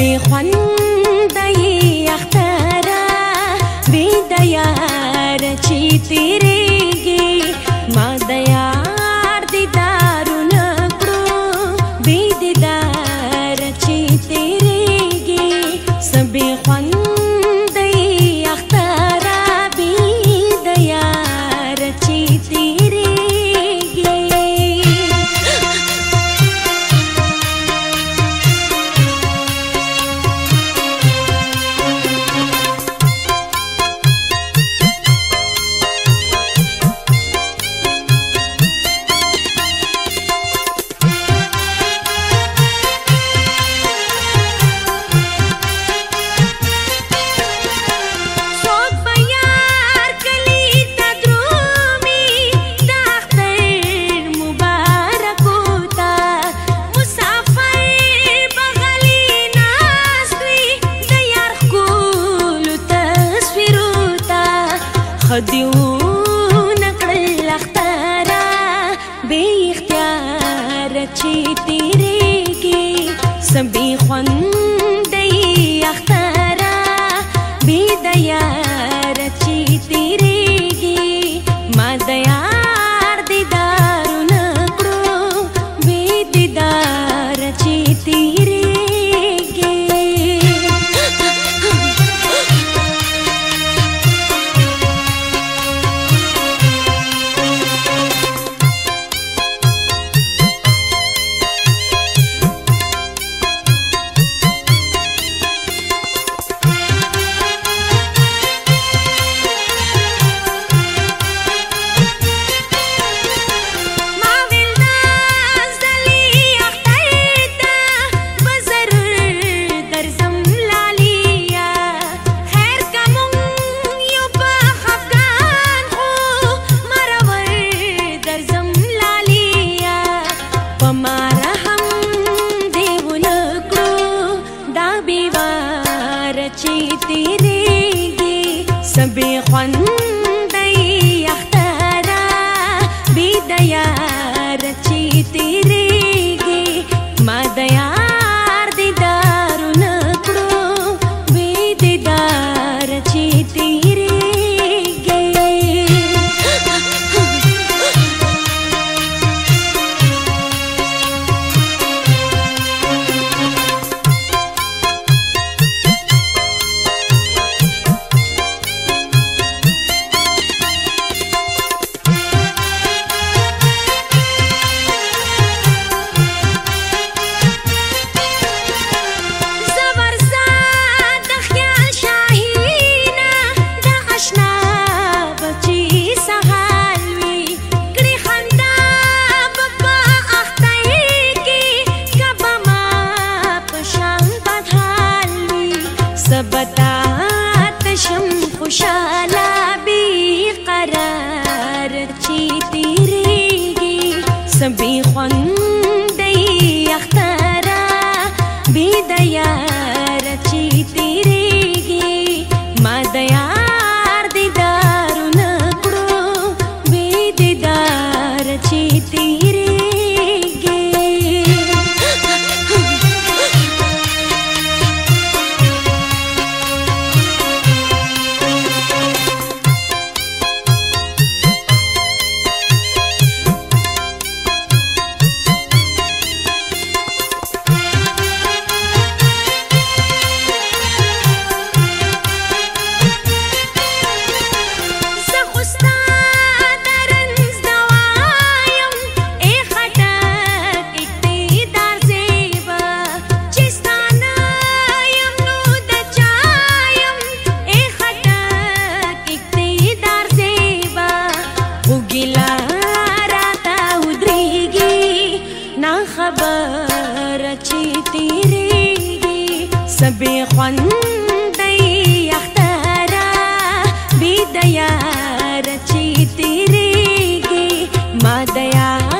喜欢。دیو نکړل اختارا بے اختیار چې تیرې کې سبي خوند دی اختارا بے دیار چې تیرې کې ما دیار my iria سبي خوندي اختارا بيديار چي تيريگي ما ديار